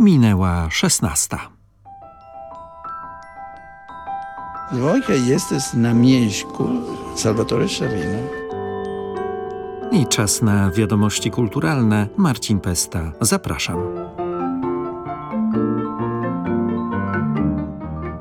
Minęła szesnasta. Dwojga jest na miejscu Salvatore Savino. I czas na wiadomości kulturalne. Marcin Pesta. Zapraszam.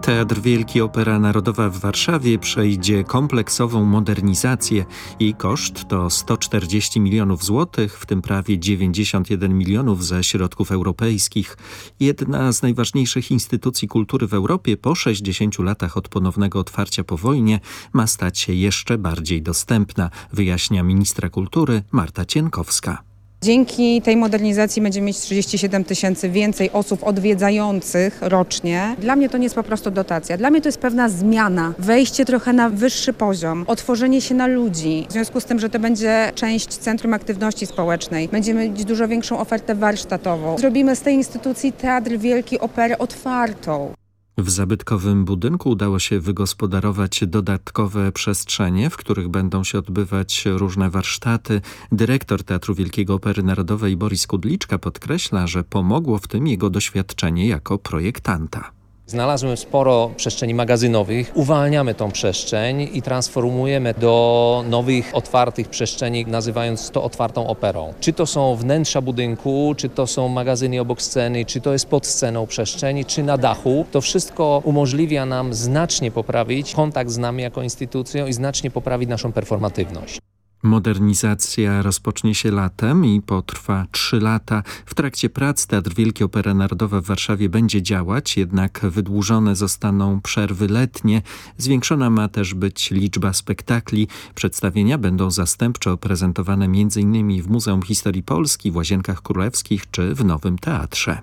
Teatr Wielki Opera Narodowa w Warszawie przejdzie kompleksową modernizację. Jej koszt to 140 milionów złotych, w tym prawie 91 milionów ze środków europejskich. Jedna z najważniejszych instytucji kultury w Europie po 60 latach od ponownego otwarcia po wojnie ma stać się jeszcze bardziej dostępna, wyjaśnia ministra kultury Marta Cienkowska. Dzięki tej modernizacji będziemy mieć 37 tysięcy więcej osób odwiedzających rocznie. Dla mnie to nie jest po prostu dotacja. Dla mnie to jest pewna zmiana, wejście trochę na wyższy poziom, otworzenie się na ludzi. W związku z tym, że to będzie część Centrum Aktywności Społecznej, będziemy mieć dużo większą ofertę warsztatową. Zrobimy z tej instytucji Teatr Wielki Opery otwartą. W zabytkowym budynku udało się wygospodarować dodatkowe przestrzenie, w których będą się odbywać różne warsztaty. Dyrektor Teatru Wielkiego Opery Narodowej Boris Kudliczka podkreśla, że pomogło w tym jego doświadczenie jako projektanta. Znalazłem sporo przestrzeni magazynowych. Uwalniamy tą przestrzeń i transformujemy do nowych, otwartych przestrzeni, nazywając to otwartą operą. Czy to są wnętrza budynku, czy to są magazyny obok sceny, czy to jest pod sceną przestrzeni, czy na dachu. To wszystko umożliwia nam znacznie poprawić kontakt z nami jako instytucją i znacznie poprawić naszą performatywność. Modernizacja rozpocznie się latem i potrwa trzy lata. W trakcie prac Teatr Wielki Opera Narodowa w Warszawie będzie działać, jednak wydłużone zostaną przerwy letnie. Zwiększona ma też być liczba spektakli. Przedstawienia będą zastępczo prezentowane m.in. w Muzeum Historii Polski, w Łazienkach Królewskich czy w Nowym Teatrze.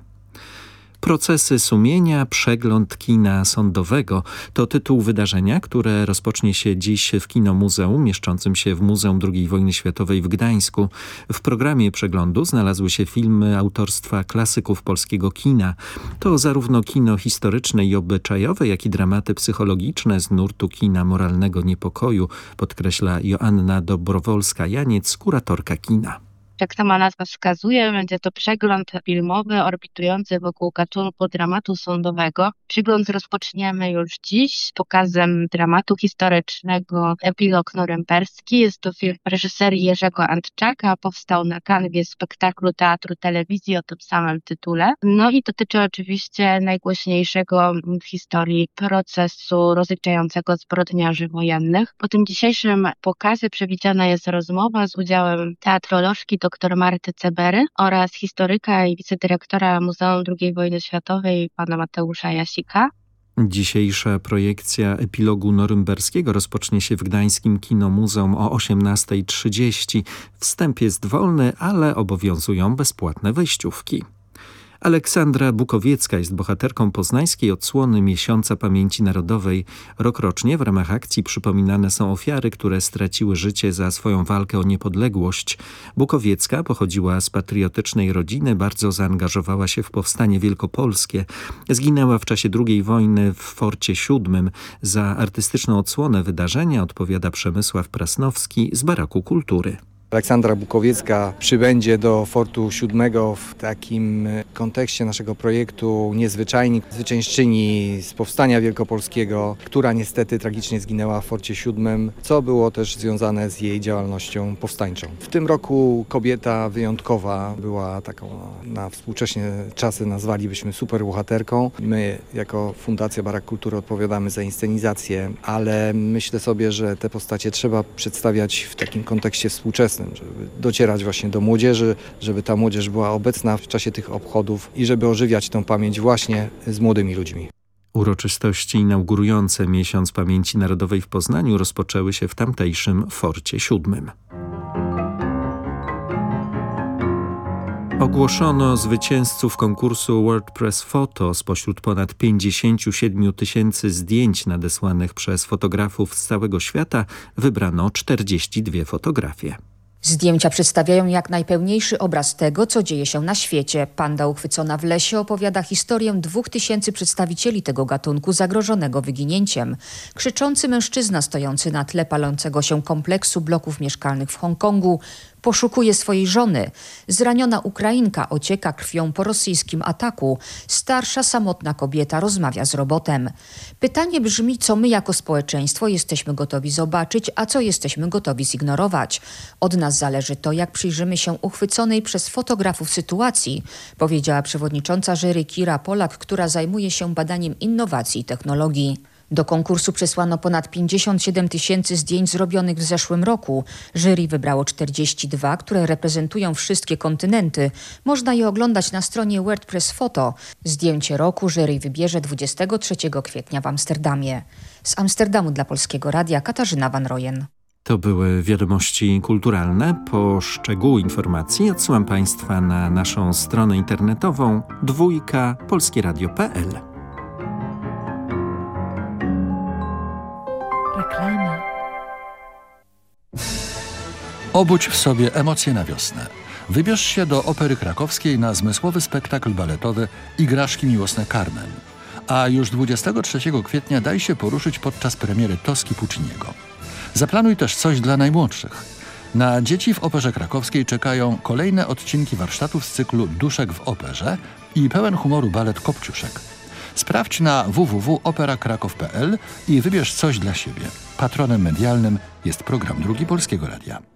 Procesy sumienia, przegląd kina sądowego to tytuł wydarzenia, które rozpocznie się dziś w Kinomuzeum, mieszczącym się w Muzeum II wojny światowej w Gdańsku. W programie przeglądu znalazły się filmy autorstwa klasyków polskiego kina. To zarówno kino historyczne i obyczajowe, jak i dramaty psychologiczne z nurtu kina moralnego niepokoju, podkreśla Joanna Dobrowolska-Janiec, kuratorka kina. Jak sama nazwa wskazuje, będzie to przegląd filmowy orbitujący wokół gatunku dramatu sądowego. Przegląd rozpoczniemy już dziś pokazem dramatu historycznego Epilog Norymberski. Jest to film reżyserii Jerzego Antczaka. Powstał na kanwie spektaklu Teatru Telewizji o tym samym tytule. No i dotyczy oczywiście najgłośniejszego w historii procesu rozliczającego zbrodniarzy wojennych. Po tym dzisiejszym pokazie przewidziana jest rozmowa z udziałem teatrolożki dr Marty Cebery oraz historyka i wicedyrektora Muzeum II wojny światowej pana Mateusza Jasika. Dzisiejsza projekcja epilogu norymberskiego rozpocznie się w Gdańskim Kinomuzeum o 18.30. Wstęp jest wolny, ale obowiązują bezpłatne wejściówki. Aleksandra Bukowiecka jest bohaterką poznańskiej odsłony Miesiąca Pamięci Narodowej. Rokrocznie w ramach akcji przypominane są ofiary, które straciły życie za swoją walkę o niepodległość. Bukowiecka pochodziła z patriotycznej rodziny, bardzo zaangażowała się w powstanie wielkopolskie. Zginęła w czasie II wojny w Forcie VII. Za artystyczną odsłonę wydarzenia odpowiada Przemysław Prasnowski z Baraku Kultury. Aleksandra Bukowiecka przybędzie do Fortu VII w takim kontekście naszego projektu Niezwyczajni, zwyciężczyni z Powstania Wielkopolskiego, która niestety tragicznie zginęła w Forcie VII, co było też związane z jej działalnością powstańczą. W tym roku kobieta wyjątkowa była taką, na współcześnie czasy nazwalibyśmy superbohaterką. My jako Fundacja Barak Kultury odpowiadamy za inscenizację, ale myślę sobie, że te postacie trzeba przedstawiać w takim kontekście współczesnym żeby docierać właśnie do młodzieży, żeby ta młodzież była obecna w czasie tych obchodów i żeby ożywiać tę pamięć właśnie z młodymi ludźmi. Uroczystości inaugurujące Miesiąc Pamięci Narodowej w Poznaniu rozpoczęły się w tamtejszym Forcie VII. Ogłoszono zwycięzców konkursu WordPress Photo. Spośród ponad 57 tysięcy zdjęć nadesłanych przez fotografów z całego świata wybrano 42 fotografie. Zdjęcia przedstawiają jak najpełniejszy obraz tego, co dzieje się na świecie. Panda uchwycona w lesie opowiada historię dwóch tysięcy przedstawicieli tego gatunku zagrożonego wyginięciem. Krzyczący mężczyzna stojący na tle palącego się kompleksu bloków mieszkalnych w Hongkongu poszukuje swojej żony. Zraniona Ukrainka ocieka krwią po rosyjskim ataku. Starsza, samotna kobieta rozmawia z robotem. Pytanie brzmi, co my jako społeczeństwo jesteśmy gotowi zobaczyć, a co jesteśmy gotowi zignorować. Od nas zależy to, jak przyjrzymy się uchwyconej przez fotografów sytuacji, powiedziała przewodnicząca jury Kira Polak, która zajmuje się badaniem innowacji i technologii. Do konkursu przesłano ponad 57 tysięcy zdjęć zrobionych w zeszłym roku. Jury wybrało 42, które reprezentują wszystkie kontynenty. Można je oglądać na stronie WordPress Photo. Zdjęcie roku jury wybierze 23 kwietnia w Amsterdamie. Z Amsterdamu dla Polskiego Radia Katarzyna Van Rojen. To były wiadomości kulturalne. Po szczegóły informacji odsyłam Państwa na naszą stronę internetową dwójka polskieradio.pl. Obudź w sobie emocje na wiosnę. Wybierz się do Opery Krakowskiej na zmysłowy spektakl baletowy Igraszki miłosne Carmen. A już 23 kwietnia daj się poruszyć podczas premiery Toski Pucciniego. Zaplanuj też coś dla najmłodszych. Na dzieci w Operze Krakowskiej czekają kolejne odcinki warsztatów z cyklu Duszek w Operze i pełen humoru balet Kopciuszek. Sprawdź na www.operakrakow.pl i wybierz coś dla siebie. Patronem medialnym jest program Drugi Polskiego Radia.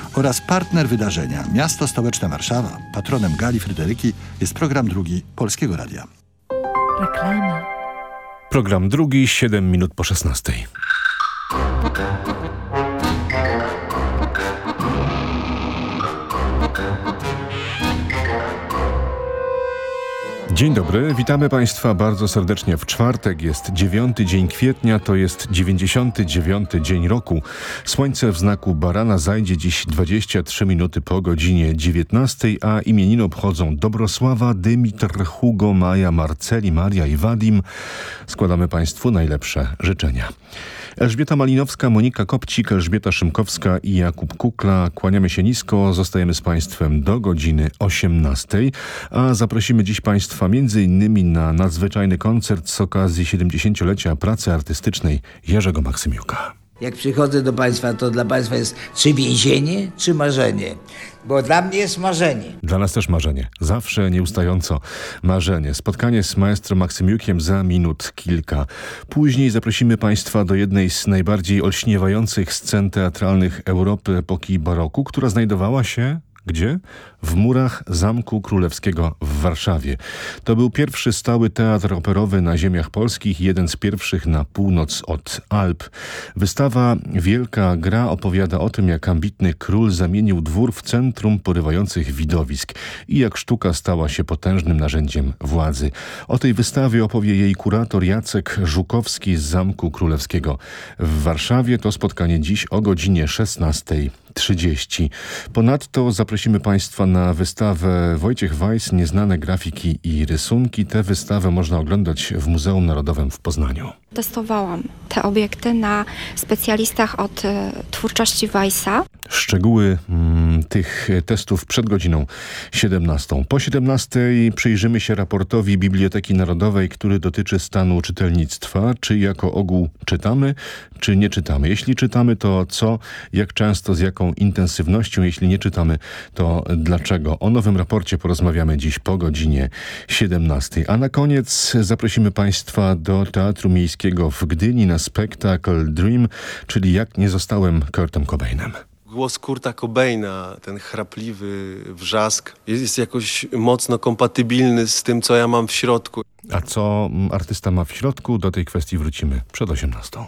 oraz partner wydarzenia Miasto Stołeczne Warszawa. Patronem Gali Fryderyki jest program drugi Polskiego Radia. Reklama. Program drugi, 7 minut po 16. Dzień dobry, witamy Państwa bardzo serdecznie w czwartek. Jest 9 dzień kwietnia, to jest 99 dzień roku. Słońce w znaku barana zajdzie dziś 23 minuty po godzinie 19, a imieniny obchodzą Dobrosława, Dymitr, Hugo, Maja, Marceli, Maria i Wadim. Składamy Państwu najlepsze życzenia. Elżbieta Malinowska, Monika Kopcik, Elżbieta Szymkowska i Jakub Kukla. Kłaniamy się nisko, zostajemy z Państwem do godziny 18, a zaprosimy dziś Państwa m.in. na nadzwyczajny koncert z okazji 70-lecia pracy artystycznej Jerzego Maksymiuka. Jak przychodzę do Państwa, to dla Państwa jest czy więzienie, czy marzenie? Bo dla mnie jest marzenie. Dla nas też marzenie. Zawsze nieustająco marzenie. Spotkanie z maestro Maksymiukiem za minut kilka. Później zaprosimy Państwa do jednej z najbardziej olśniewających scen teatralnych Europy epoki baroku, która znajdowała się gdzie? W murach Zamku Królewskiego w Warszawie. To był pierwszy stały teatr operowy na ziemiach polskich, jeden z pierwszych na północ od Alp. Wystawa Wielka Gra opowiada o tym, jak ambitny król zamienił dwór w centrum porywających widowisk i jak sztuka stała się potężnym narzędziem władzy. O tej wystawie opowie jej kurator Jacek Żukowski z Zamku Królewskiego w Warszawie. To spotkanie dziś o godzinie 16. 30. Ponadto zaprosimy Państwa na wystawę Wojciech Weiss, Nieznane grafiki i rysunki. Tę wystawę można oglądać w Muzeum Narodowym w Poznaniu. Testowałam te obiekty na specjalistach od e, twórczości Weissa. Szczegóły mm, tych testów przed godziną 17. Po 17 przyjrzymy się raportowi Biblioteki Narodowej, który dotyczy stanu czytelnictwa. Czy jako ogół czytamy, czy nie czytamy? Jeśli czytamy, to co, jak często, z jaką intensywnością? Jeśli nie czytamy, to dlaczego? O nowym raporcie porozmawiamy dziś po godzinie 17. A na koniec zaprosimy Państwa do Teatru Miejskiego w Gdyni na spektakl Dream, czyli Jak nie zostałem Kurtem Cobainem. Głos Kurta Cobaina, ten chrapliwy wrzask jest, jest jakoś mocno kompatybilny z tym, co ja mam w środku. A co artysta ma w środku? Do tej kwestii wrócimy przed 18.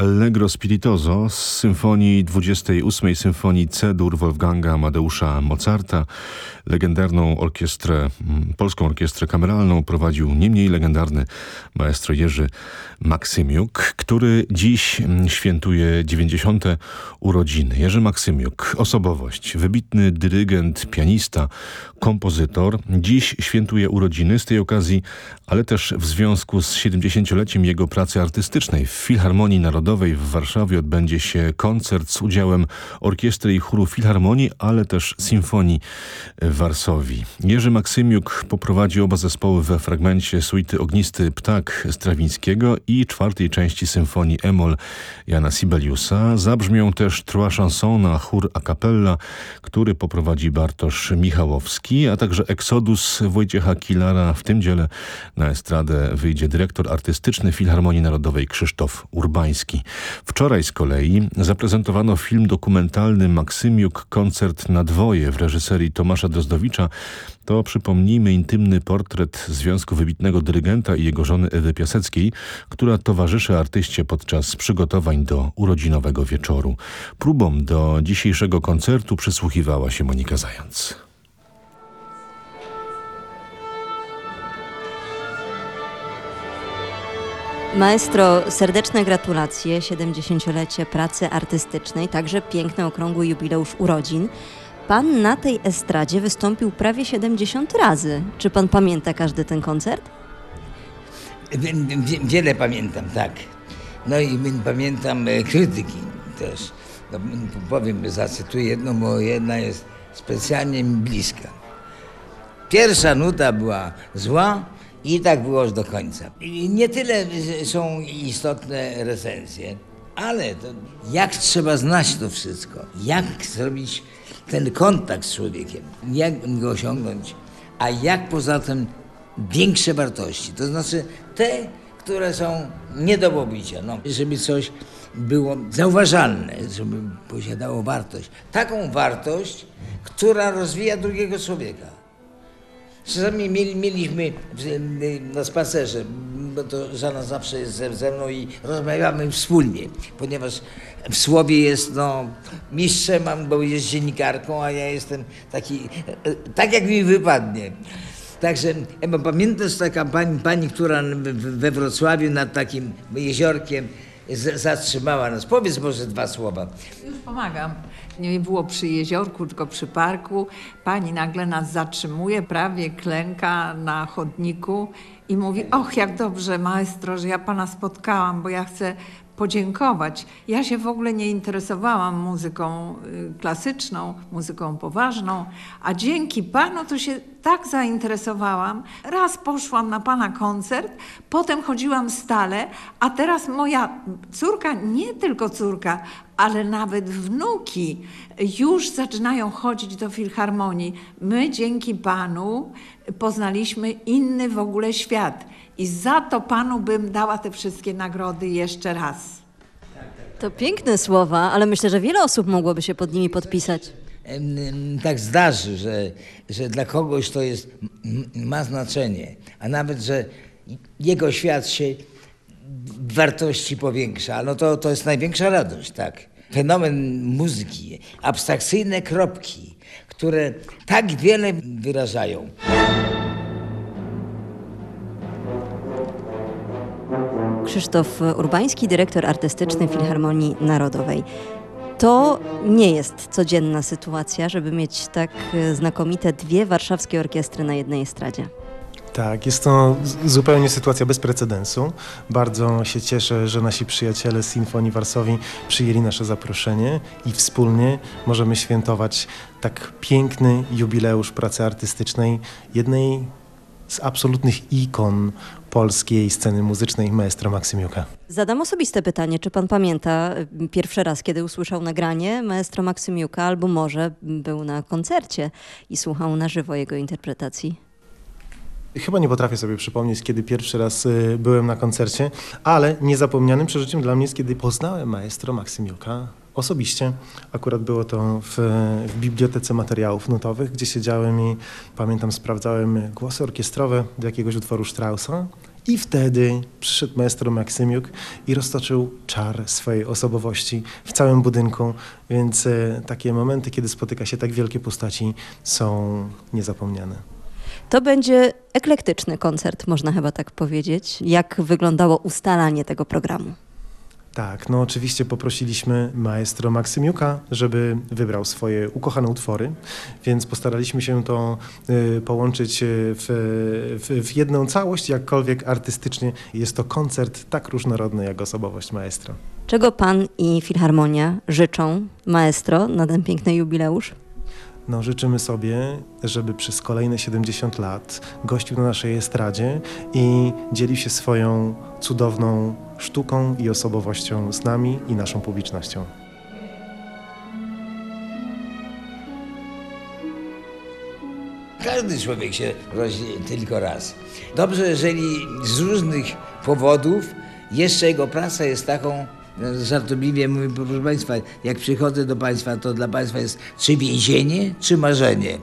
Allegro Spiritoso z symfonii 28 Symfonii C-dur Wolfganga Amadeusza Mozarta. Legendarną orkiestrę, mm, polską orkiestrę kameralną prowadził nie mniej legendarny maestro Jerzy Maksymiuk, który dziś mm, świętuje 90. urodziny. Jerzy Maksymiuk, osobowość, wybitny dyrygent, pianista, kompozytor. Dziś świętuje urodziny z tej okazji, ale też w związku z 70-leciem jego pracy artystycznej. W Filharmonii Narodowej w Warszawie odbędzie się koncert z udziałem orkiestry i chóru Filharmonii, ale też Symfonii Warsowii. Jerzy Maksymiuk poprowadzi oba zespoły we fragmencie suity Ognisty Ptak Strawińskiego i czwartej części symfonii Emol Jana Sibeliusa. Zabrzmią też trois chansons na chór a cappella, który poprowadzi Bartosz Michałowski, a także Exodus Wojciecha Kilara. W tym dziele na estradę wyjdzie dyrektor artystyczny Filharmonii Narodowej Krzysztof Urbański. Wczoraj z kolei zaprezentowano film dokumentalny Maksymiuk Koncert na dwoje w reżyserii Tomasza Drozdowicza. To przypomnijmy intymny portret związku wybitnego dyrygenta i jego żony Ewy Piaseckiej, która towarzyszy artyście podczas przygotowań do urodzinowego wieczoru. Próbom do dzisiejszego koncertu przysłuchiwała się Monika Zając. Maestro, serdeczne gratulacje, 70-lecie pracy artystycznej, także piękny okrągły jubileusz urodzin. Pan na tej estradzie wystąpił prawie 70 razy. Czy pan pamięta każdy ten koncert? Wiele pamiętam, tak. No i pamiętam e, krytyki też. No, powiem, zacytuję jedną, bo jedna jest specjalnie mi bliska. Pierwsza nuta była zła, i tak było aż do końca. I nie tyle są istotne recenzje, ale jak trzeba znać to wszystko, jak zrobić ten kontakt z człowiekiem, jak go osiągnąć, a jak poza tym większe wartości, to znaczy te, które są nie do pobicia, no, żeby coś było zauważalne, żeby posiadało wartość. Taką wartość, która rozwija drugiego człowieka. Czasami mieli, mieliśmy na spacerze, bo to żona zawsze jest ze mną i rozmawiamy wspólnie, ponieważ w słowie jest no, mistrzem, bo jest dziennikarką, a ja jestem taki, tak jak mi wypadnie. Także Ema, pamiętasz taka pani, pani która we Wrocławiu nad takim jeziorkiem zatrzymała nas. Powiedz może dwa słowa. Już pomagam nie było przy jeziorku, tylko przy parku. Pani nagle nas zatrzymuje, prawie klęka na chodniku i mówi: Och, jak dobrze, maestro, że ja pana spotkałam, bo ja chcę podziękować. Ja się w ogóle nie interesowałam muzyką y, klasyczną, muzyką poważną, a dzięki panu to się tak zainteresowałam. Raz poszłam na pana koncert, potem chodziłam stale, a teraz moja córka, nie tylko córka, ale nawet wnuki już zaczynają chodzić do filharmonii. My dzięki panu poznaliśmy inny w ogóle świat. I za to panu bym dała te wszystkie nagrody jeszcze raz. To piękne słowa, ale myślę, że wiele osób mogłoby się pod nimi podpisać. Tak zdarzy, że, że dla kogoś to jest, ma znaczenie, a nawet, że jego świat się wartości powiększa, no to, to jest największa radość, tak. Fenomen muzyki, abstrakcyjne kropki, które tak wiele wyrażają. Krzysztof Urbański, dyrektor artystyczny Filharmonii Narodowej. To nie jest codzienna sytuacja, żeby mieć tak znakomite dwie warszawskie orkiestry na jednej estradzie. Tak, jest to zupełnie sytuacja bez precedensu. Bardzo się cieszę, że nasi przyjaciele z Sinfonii Warszawi przyjęli nasze zaproszenie i wspólnie możemy świętować tak piękny jubileusz pracy artystycznej jednej z absolutnych ikon polskiej sceny muzycznej maestro Maksymiuka. Zadam osobiste pytanie, czy pan pamięta pierwszy raz, kiedy usłyszał nagranie maestro Maksymiuka, albo może był na koncercie i słuchał na żywo jego interpretacji? Chyba nie potrafię sobie przypomnieć, kiedy pierwszy raz y, byłem na koncercie, ale niezapomnianym przeżyciem dla mnie jest, kiedy poznałem maestro Maksymiuka osobiście. Akurat było to w, w, bibliotece materiałów nutowych, gdzie siedziałem i pamiętam, sprawdzałem głosy orkiestrowe do jakiegoś utworu Straussa I wtedy przyszedł maestro Maksymiuk i roztoczył czar swojej osobowości w całym budynku, więc e, takie momenty, kiedy spotyka się tak wielkie postaci są niezapomniane. To będzie eklektyczny koncert, można chyba tak powiedzieć. Jak wyglądało ustalanie tego programu? Tak, no oczywiście poprosiliśmy maestro Maksymiuka, żeby wybrał swoje ukochane utwory, więc postaraliśmy się to y, połączyć y, w, w, w, jedną całość, jakkolwiek artystycznie jest to koncert tak różnorodny jak osobowość maestro. Czego pan i Filharmonia życzą maestro na ten piękny jubileusz? No, życzymy sobie, żeby przez kolejne 70 lat gościł na naszej estradzie i dzielił się swoją cudowną sztuką i osobowością z nami i naszą publicznością. Każdy człowiek się rodzi tylko raz. Dobrze, jeżeli z różnych powodów jeszcze jego praca jest taką, żartobliwie mówię, proszę Państwa, jak przychodzę do Państwa, to dla Państwa jest czy więzienie, czy marzenie.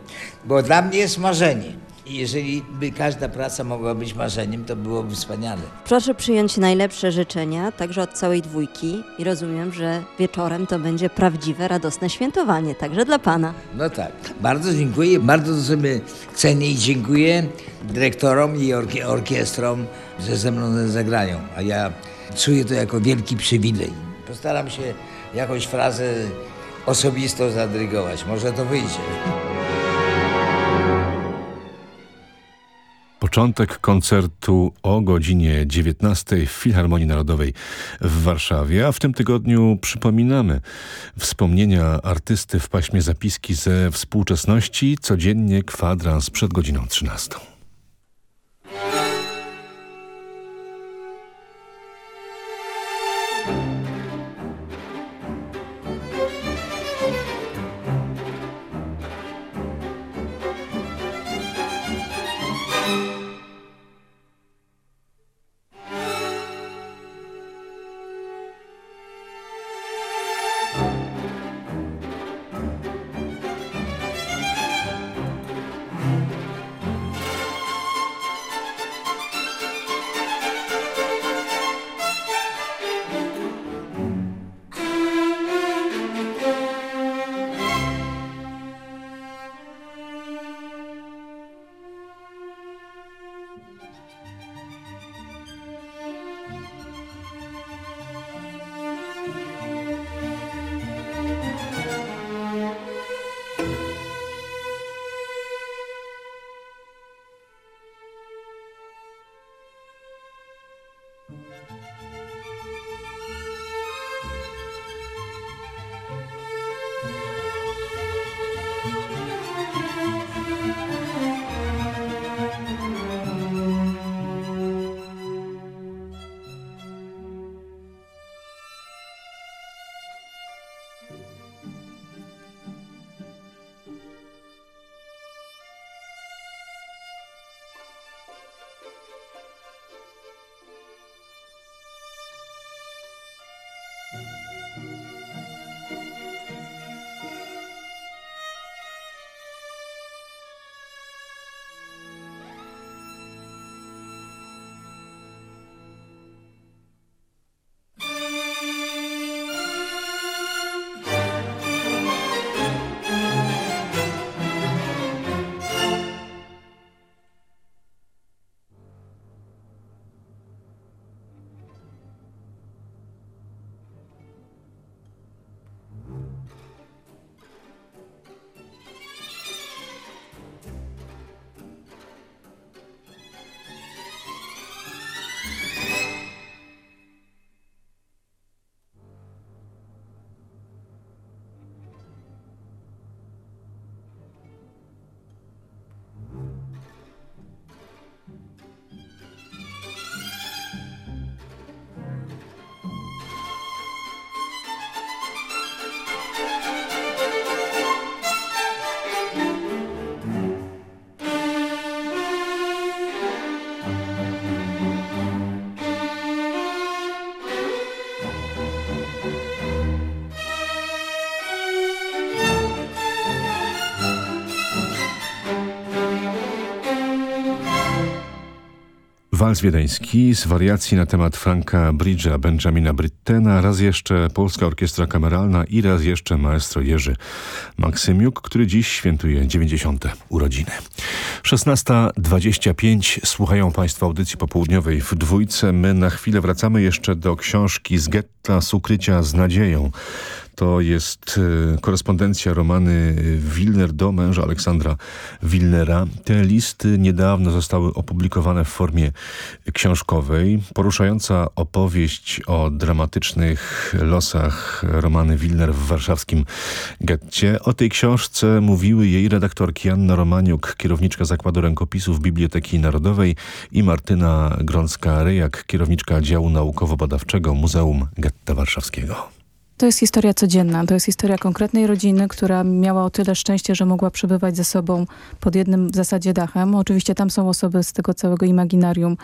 Bo dla mnie jest marzenie. I jeżeli by każda praca mogła być marzeniem, to byłoby wspaniale. Proszę przyjąć najlepsze życzenia, także od całej dwójki. I rozumiem, że wieczorem to będzie prawdziwe, radosne świętowanie, także dla Pana. No tak. Bardzo dziękuję, bardzo to sobie cenię i dziękuję dyrektorom i orki orkiestrom, że ze mną zagrają. A ja czuję to jako wielki przywilej. Postaram się jakąś frazę osobistą zadrygować. Może to wyjdzie. Początek koncertu o godzinie 19 w Filharmonii Narodowej w Warszawie, a w tym tygodniu przypominamy wspomnienia artysty w paśmie zapiski ze współczesności, codziennie kwadrans przed godziną 13. Wals wiedeński z wariacji na temat Franka Bridge'a Benjamina Brittena, raz jeszcze Polska Orkiestra Kameralna i raz jeszcze maestro Jerzy Maksymiuk, który dziś świętuje 90. urodziny. 16.25 słuchają Państwo audycji popołudniowej w dwójce. My na chwilę wracamy jeszcze do książki z getta z ukrycia z nadzieją. To jest e, korespondencja Romany Wilner do męża Aleksandra Wilnera. Te listy niedawno zostały opublikowane w formie książkowej. Poruszająca opowieść o dramatycznych losach Romany Wilner w warszawskim getcie. O tej książce mówiły jej redaktorki Anna Romaniuk, kierowniczka Zakładu Rękopisów Biblioteki Narodowej i Martyna Grącka-Ryjak, kierowniczka działu naukowo-badawczego Muzeum Getta Warszawskiego. To jest historia codzienna, to jest historia konkretnej rodziny, która miała o tyle szczęście, że mogła przebywać ze sobą pod jednym w zasadzie dachem. Oczywiście tam są osoby z tego całego imaginarium,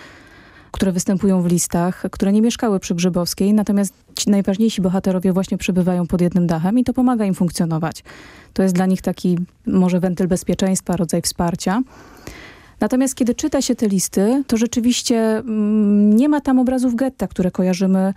które występują w listach, które nie mieszkały przy Grzybowskiej, natomiast ci najważniejsi bohaterowie właśnie przebywają pod jednym dachem i to pomaga im funkcjonować. To jest dla nich taki może wentyl bezpieczeństwa, rodzaj wsparcia. Natomiast kiedy czyta się te listy, to rzeczywiście mm, nie ma tam obrazów getta, które kojarzymy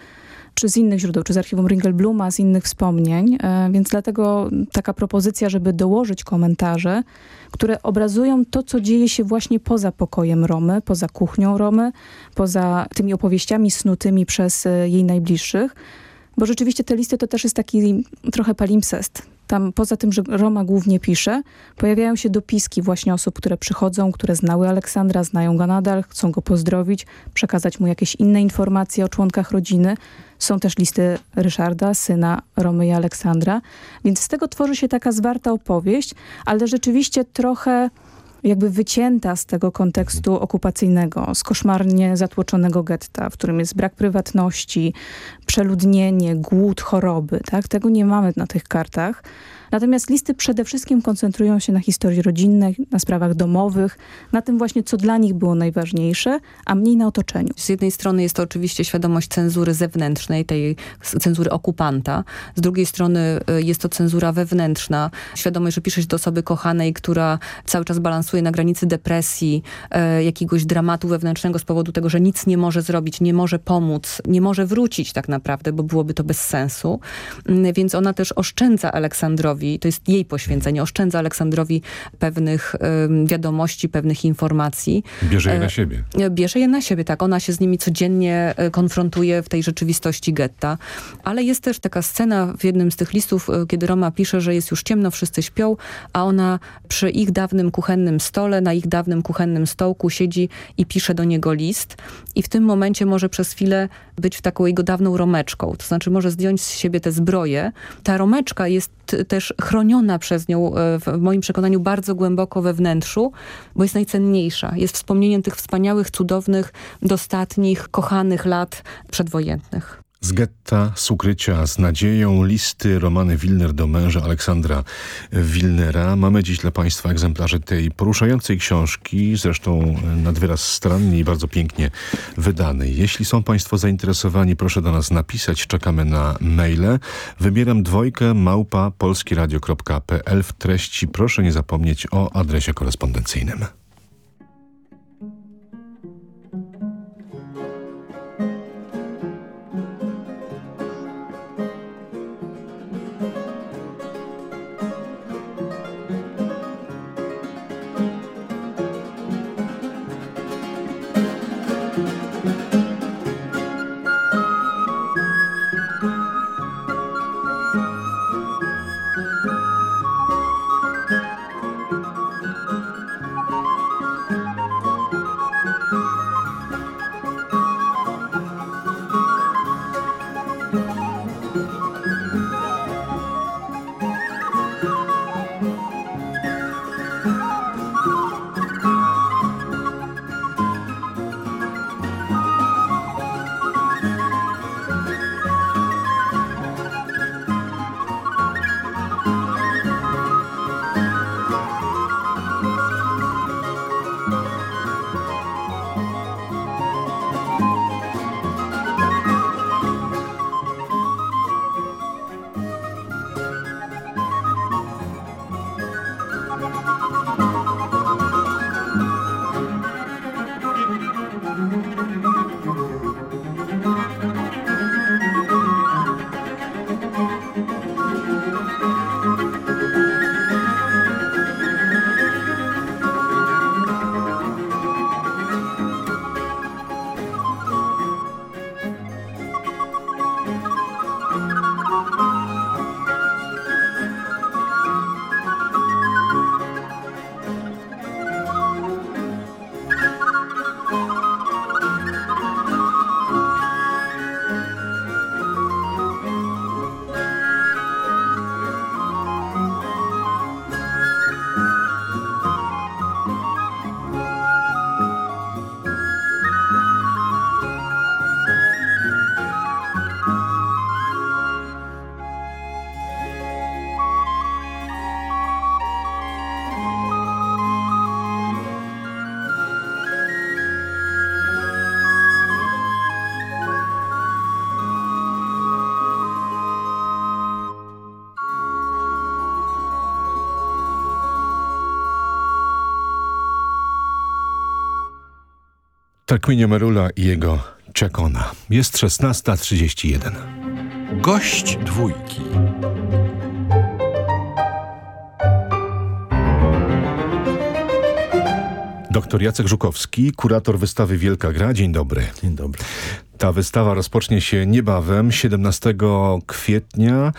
czy z innych źródeł, czy z archiwum Ringelbluma, z innych wspomnień, e, więc dlatego taka propozycja, żeby dołożyć komentarze, które obrazują to, co dzieje się właśnie poza pokojem Romy, poza kuchnią Romy, poza tymi opowieściami snutymi przez e, jej najbliższych, bo rzeczywiście te listy to też jest taki trochę palimpsest. Tam poza tym, że Roma głównie pisze, pojawiają się dopiski właśnie osób, które przychodzą, które znały Aleksandra, znają go nadal, chcą go pozdrowić, przekazać mu jakieś inne informacje o członkach rodziny. Są też listy Ryszarda, syna Romy i Aleksandra. Więc z tego tworzy się taka zwarta opowieść, ale rzeczywiście trochę jakby wycięta z tego kontekstu okupacyjnego, z koszmarnie zatłoczonego getta, w którym jest brak prywatności, przeludnienie, głód, choroby. Tak? Tego nie mamy na tych kartach. Natomiast listy przede wszystkim koncentrują się na historii rodzinnej, na sprawach domowych, na tym właśnie, co dla nich było najważniejsze, a mniej na otoczeniu. Z jednej strony jest to oczywiście świadomość cenzury zewnętrznej, tej cenzury okupanta. Z drugiej strony y, jest to cenzura wewnętrzna. Świadomość, że piszesz do osoby kochanej, która cały czas balansuje na granicy depresji, e, jakiegoś dramatu wewnętrznego z powodu tego, że nic nie może zrobić, nie może pomóc, nie może wrócić tak naprawdę, bo byłoby to bez sensu. Mm, więc ona też oszczędza Aleksandrowi Aleksandrowi, to jest jej poświęcenie, oszczędza Aleksandrowi pewnych wiadomości, pewnych informacji. Bierze je na e, siebie. Bierze je na siebie, tak. Ona się z nimi codziennie e, konfrontuje w tej rzeczywistości getta. Ale jest też taka scena w jednym z tych listów, e, kiedy Roma pisze, że jest już ciemno, wszyscy śpią, a ona przy ich dawnym kuchennym stole, na ich dawnym kuchennym stołku siedzi i pisze do niego list. I w tym momencie może przez chwilę być w taką jego dawną romeczką. To znaczy może zdjąć z siebie te zbroje. Ta romeczka jest też chroniona przez nią e, w moim przekonaniu bardzo głęboko we wnętrzu, bo jest najcenniejsza. Jest wspomnieniem tych wspaniałych, cudownych, dostatnich, kochanych lat przedwojennych. Z getta, z ukrycia, z nadzieją, listy Romany Wilner do męża Aleksandra Wilnera. Mamy dziś dla Państwa egzemplarze tej poruszającej książki, zresztą nad wyraz strannie i bardzo pięknie wydanej. Jeśli są Państwo zainteresowani, proszę do nas napisać, czekamy na maile. Wybieram dwojkę małpa polskiradio.pl w treści. Proszę nie zapomnieć o adresie korespondencyjnym. Tarquinio Merula i jego Czekona. Jest 16.31. Gość dwójki. Doktor Jacek Żukowski, kurator wystawy Wielka Gra. Dzień dobry. Dzień dobry. Ta wystawa rozpocznie się niebawem, 17 kwietnia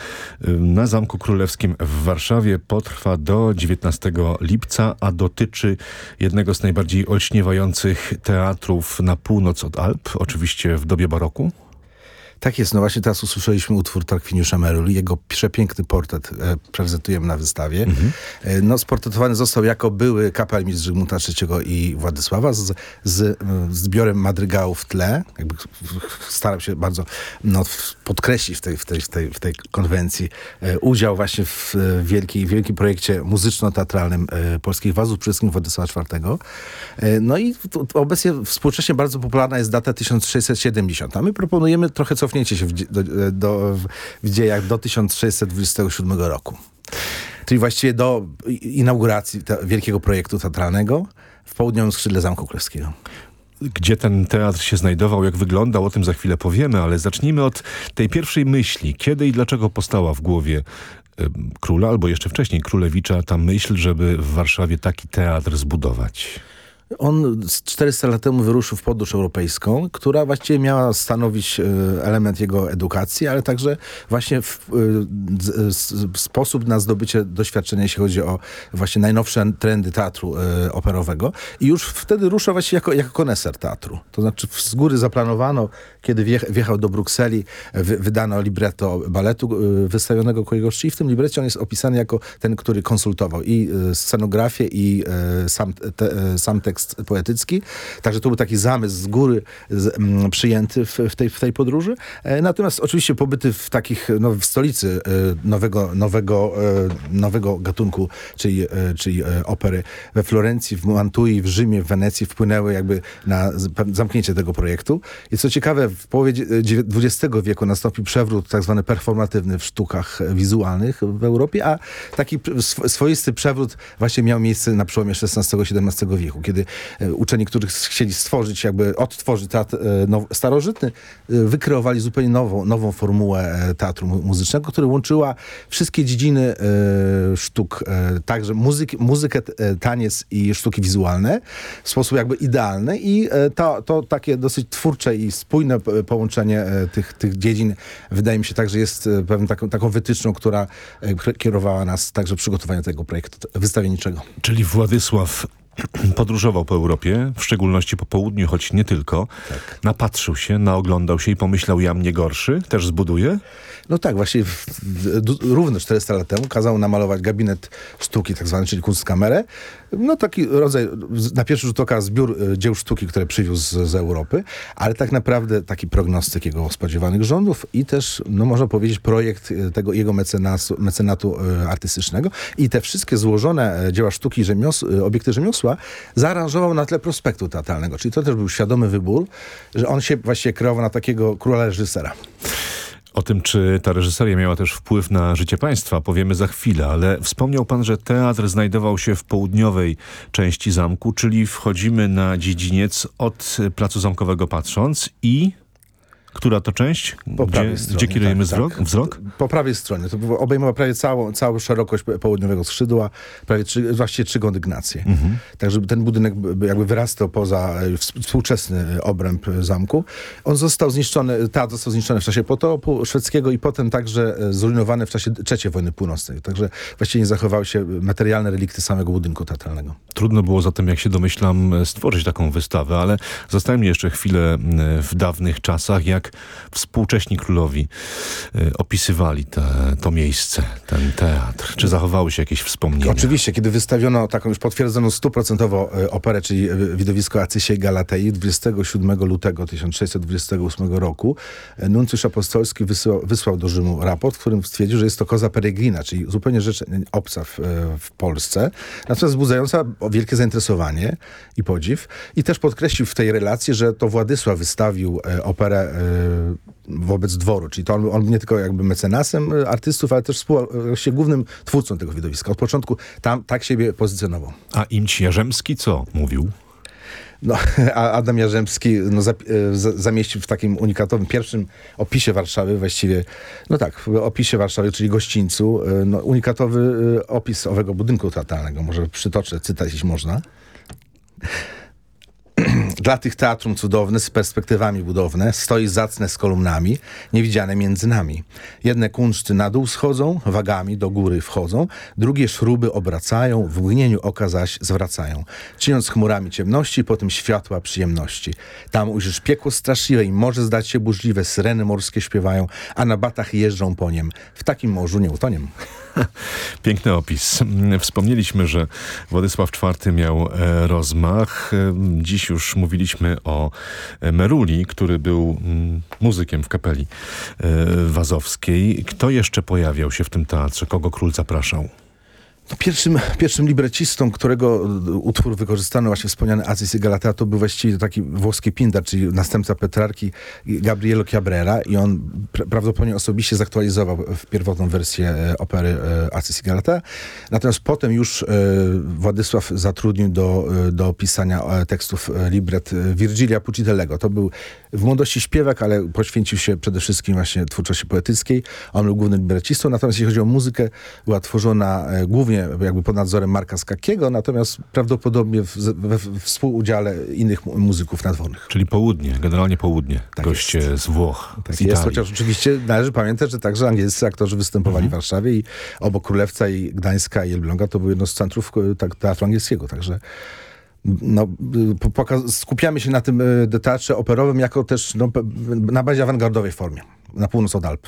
na Zamku Królewskim w Warszawie. Potrwa do 19 lipca, a dotyczy jednego z najbardziej olśniewających teatrów na północ od Alp, oczywiście w dobie baroku. Tak jest, no właśnie teraz usłyszeliśmy utwór Tarkwiniusza Meruli, jego przepiękny portret e, prezentujemy na wystawie. Mhm. E, no sportretowany został jako były kapelmistrz Zygmunta III i Władysława z, z zbiorem madrygałów w tle. Jakby staram się bardzo no, podkreślić w tej, w tej, w tej, w tej konwencji e, udział właśnie w e, wielkiej, wielkim projekcie muzyczno-teatralnym e, polskich wazów, przede wszystkim Władysława IV. E, no i obecnie współcześnie bardzo popularna jest data 1670, a my proponujemy trochę co cofnięcie się w, do, do, w dziejach do 1627 roku. Czyli właściwie do inauguracji wielkiego projektu teatralnego w południowym skrzydle Zamku Królewskiego. Gdzie ten teatr się znajdował, jak wyglądał, o tym za chwilę powiemy, ale zacznijmy od tej pierwszej myśli. Kiedy i dlaczego powstała w głowie króla, albo jeszcze wcześniej królewicza, ta myśl, żeby w Warszawie taki teatr zbudować? On 400 lat temu wyruszył w podróż europejską, która właściwie miała stanowić e, element jego edukacji, ale także właśnie w, e, sposób na zdobycie doświadczenia, jeśli chodzi o właśnie najnowsze trendy teatru e, operowego. I już wtedy rusza właśnie jako, jako koneser teatru. To znaczy z góry zaplanowano, kiedy wjechał do Brukseli, wydano libretto baletu wystawionego ku jego czci. I w tym librecie on jest opisany jako ten, który konsultował i scenografię, i sam, te, sam tekst tekst poetycki. Także to był taki zamysł z góry z, m, mm, przyjęty w, w, tej, w tej podróży. E, natomiast oczywiście pobyty w takich, no, w stolicy e, nowego, nowego, e, nowego gatunku, czyli, e, czyli e, opery we Florencji, w Mantui, w Rzymie, w Wenecji wpłynęły jakby na zamknięcie tego projektu. I co ciekawe, w połowie XX wieku nastąpił przewrót tak zwany performatywny w sztukach wizualnych w Europie, a taki swoisty przewrót właśnie miał miejsce na przełomie XVI-XVII wieku, kiedy E, uczeni, którzy chcieli stworzyć, jakby odtworzyć teatr e, starożytny, e, wykreowali zupełnie nową, nową formułę teatru muzycznego, która łączyła wszystkie dziedziny sztuk, także muzyk, muzykę, taniec i sztuki wizualne w sposób jakby idealny i to, to takie dosyć twórcze i spójne połączenie tych, tych dziedzin wydaje mi się także jest pewną taką, taką wytyczną, która kierowała nas także w przygotowaniu tego projektu wystawienniczego. Czyli Władysław podróżował po Europie, w szczególności po południu, choć nie tylko. Tak. Napatrzył się, naoglądał się i pomyślał, ja mnie gorszy, też zbuduję? No tak, właśnie w, w, równo 400 lat temu kazał namalować gabinet sztuki, tak zwany, czyli kunstkamerę. No taki rodzaj, na pierwszy rzut oka zbiór e, dzieł sztuki, które przywiózł z, z Europy, ale tak naprawdę taki prognostyk jego spodziewanych rządów i też, no można powiedzieć, projekt e, tego jego mecenasu, mecenatu e, artystycznego i te wszystkie złożone dzieła sztuki, rzemios, obiekty rzemiosła zaaranżował na tle prospektu teatralnego, czyli to też był świadomy wybór, że on się właściwie kreował na takiego króla reżysera. O tym, czy ta reżyseria miała też wpływ na życie państwa, powiemy za chwilę, ale wspomniał pan, że teatr znajdował się w południowej części zamku, czyli wchodzimy na dziedziniec od Placu Zamkowego patrząc i która to część? Po gdzie, prawej stronie. Gdzie kierujemy tak, wzrok? Tak. wzrok? Po prawej stronie. To obejmowało prawie całą, całą szerokość południowego skrzydła, prawie trzy, właściwie trzy kondygnacje. Mhm. Tak, żeby ten budynek jakby wyrastał poza e, współczesny e, obręb zamku. On został zniszczony, teatr został zniszczony w czasie potopu szwedzkiego i potem także e, zrujnowany w czasie III wojny północnej. Także właściwie nie zachowały się materialne relikty samego budynku teatralnego. Trudno było zatem, jak się domyślam, stworzyć taką wystawę, ale zostańmy jeszcze chwilę w dawnych czasach, jak współcześni królowi y, opisywali te, to miejsce, ten teatr? Czy zachowały się jakieś wspomnienia? Oczywiście, kiedy wystawiono taką już potwierdzoną stuprocentowo y, operę, czyli y, widowisko Acysiej Galatei 27 lutego 1628 roku, nuncjusz apostolski wysłał, wysłał do Rzymu raport, w którym stwierdził, że jest to koza peregrina, czyli zupełnie rzecz obca w, w Polsce, natomiast wzbudzająca wielkie zainteresowanie i podziw. I też podkreślił w tej relacji, że to Władysław wystawił operę wobec dworu. Czyli to on, on nie tylko jakby mecenasem e, artystów, ale też współ, się głównym twórcą tego widowiska. Od początku tam tak siebie pozycjonował. A Imć Jarzemski co mówił? No, Adam Jarzębski no, za, zamieścił w takim unikatowym pierwszym opisie Warszawy, właściwie, no tak, w opisie Warszawy, czyli gościńcu, no, unikatowy opis owego budynku teatralnego. Może przytoczę cytat, jeśli można. Dla tych teatrum cudowne, z perspektywami budowne, stoi zacne z kolumnami, niewidziane między nami. Jedne kunszty na dół schodzą, wagami do góry wchodzą, drugie szruby obracają, w mgnieniu oka zaś zwracają. Czyniąc chmurami ciemności, potem światła przyjemności. Tam ujrzysz piekło straszliwe i może zdać się burzliwe, syreny morskie śpiewają, a na batach jeżdżą po niem. W takim morzu nie utoniem. Piękny opis. Wspomnieliśmy, że Władysław IV miał e, rozmach. E, dziś już mówiliśmy o e, Meruli, który był mm, muzykiem w kapeli wazowskiej. Kto jeszcze pojawiał się w tym teatrze? Kogo król zapraszał? No, pierwszym, pierwszym librecistą, którego utwór wykorzystano właśnie wspomniany Aziz i Galatea, to był właściwie taki włoski Pindar, czyli następca Petrarki Gabrielo Cabrera i on prawdopodobnie osobiście zaktualizował w pierwotną wersję e, opery e, Aziz i Galatea. Natomiast potem już e, Władysław zatrudnił do, do pisania tekstów libret Virgilia Puccitellego. To był w młodości śpiewak, ale poświęcił się przede wszystkim właśnie twórczości poetyckiej. On był głównym librecistą, natomiast jeśli chodzi o muzykę, była tworzona głównie jakby pod nadzorem Marka Skakiego, natomiast prawdopodobnie w, we współudziale innych muzyków nadwornych. Czyli południe, generalnie południe. Tak Goście jest. z Włoch, tak z jest, chociaż oczywiście należy pamiętać, że także angielscy aktorzy występowali mhm. w Warszawie i obok Królewca i Gdańska i Elbląga to był jedno z centrów e, tak, teatru angielskiego, także no, skupiamy się na tym e, teatrze operowym jako też no, na bazie awangardowej formie, na północ od Alp.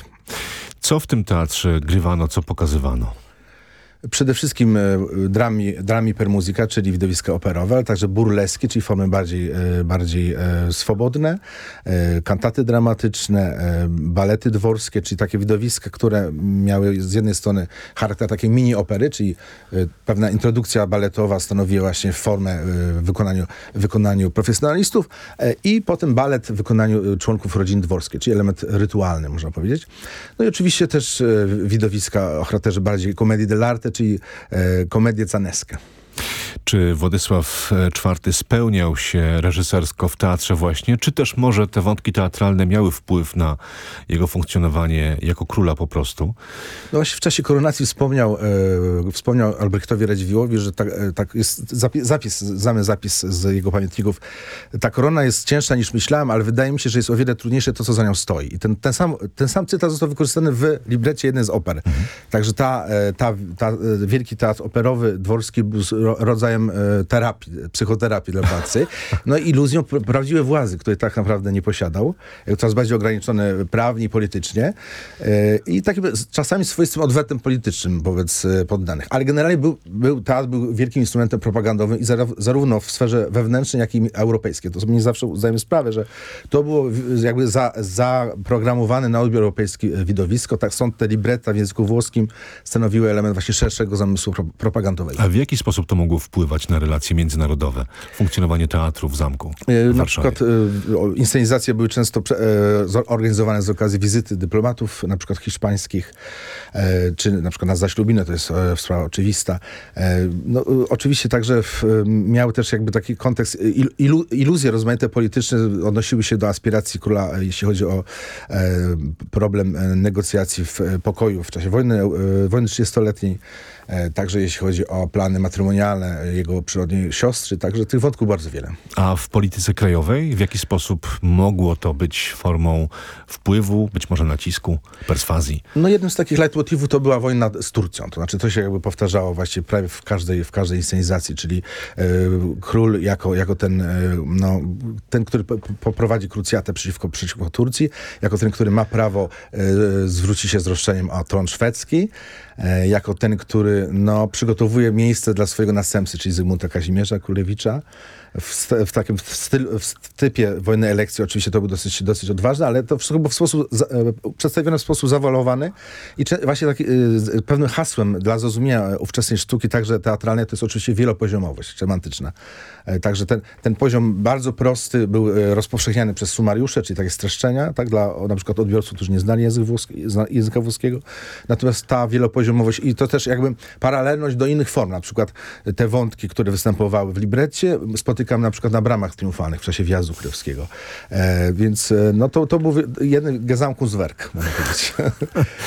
Co w tym teatrze grywano, co pokazywano? Przede wszystkim e, drami, drami per musica, czyli widowiska operowe, ale także burleskie, czyli formy bardziej, e, bardziej e, swobodne, kantaty dramatyczne, balety dworskie, czyli takie widowiska, które miały z jednej strony charakter takiej mini opery, czyli pewna introdukcja baletowa stanowiła właśnie formę w wykonaniu, wykonaniu profesjonalistów i potem balet w wykonaniu członków rodzin dworskiej, czyli element rytualny, można powiedzieć. No i oczywiście też widowiska o charakterze bardziej komedii dell'arte, czyli e, komedię caneskę. Czy Władysław IV spełniał się reżysersko w teatrze właśnie, czy też może te wątki teatralne miały wpływ na jego funkcjonowanie jako króla po prostu? No właśnie w czasie koronacji wspomniał, e, wspomniał Albrechtowi Radziwiłowi, że tak, e, tak jest zapis, zapis, znamy zapis z jego pamiętników. Ta korona jest cięższa niż myślałem, ale wydaje mi się, że jest o wiele trudniejsze to, co za nią stoi. I ten, ten, sam, ten sam cytat został wykorzystany w librecie jednej z oper. Mhm. Także ta, e, ta, ta, ta wielki teatr operowy dworski był rodzajem e, terapii, psychoterapii dla pracy. No i iluzją prawdziwej władzy, której tak naprawdę nie posiadał. Coraz bardziej ograniczone prawnie i politycznie. E, I takim czasami swoistym odwetem politycznym wobec e, poddanych. Ale generalnie był, był, teatr był wielkim instrumentem propagandowym i zarówno w sferze wewnętrznej, jak i europejskiej. To sobie nie zawsze zdajemy sprawę, że to było jakby za, zaprogramowane na odbiór europejski widowisko. Tak stąd te libretta w języku włoskim stanowiły element właśnie szerszego zamysłu pro propagandowego. A w jaki sposób to mogło wpływać na relacje międzynarodowe, funkcjonowanie teatru w zamku? W na przykład e, inscenizacje były często e, organizowane z okazji wizyty dyplomatów, na przykład hiszpańskich, e, czy na przykład na zaślubinę, to jest sprawa oczywista. No, oczywiście także w, miały też jakby taki kontekst, ilu, iluzje rozmaite polityczne odnosiły się do aspiracji króla, jeśli chodzi o problem negocjacji w pokoju w czasie wojny, wojny 30-letniej. E, także jeśli chodzi o plany matrymonialne jego przyrodniej siostry, także tych wątków bardzo wiele. A w polityce krajowej w jaki sposób mogło to być formą wpływu, być może nacisku, perswazji? No jednym z takich leitmotivów to była wojna z Turcją, to znaczy to się jakby powtarzało właściwie prawie w każdej, w każdej inscenizacji, czyli e, król jako, jako ten, e, no, ten, który poprowadzi krucjatę przeciwko, przeciwko Turcji, jako ten, który ma prawo e, zwrócić się z roszczeniem o tron szwedzki, jako ten, który no, przygotowuje miejsce dla swojego następcy, czyli Zygmunta Kazimierza Królewicza w, w takim styl, w typie wojny elekcji oczywiście to był dosyć, dosyć odważne, ale to wszystko było w sposób, e, przedstawione w sposób zawalowany i właśnie taki, y, pewnym hasłem dla zrozumienia ówczesnej sztuki, także teatralnej, to jest oczywiście wielopoziomowość semantyczna. E, także ten, ten poziom bardzo prosty był e, rozpowszechniany przez sumariusze, czyli takie streszczenia, tak, dla na przykład odbiorców, którzy nie znali język włoski, języka włoskiego. Natomiast ta wielopoziomowość i to też jakby paralelność do innych form, na przykład te wątki, które występowały w librecie, spotykam na przykład na bramach triumfalnych w czasie wjazdu królewskiego. E, więc no to, to był jeden z werk, można powiedzieć.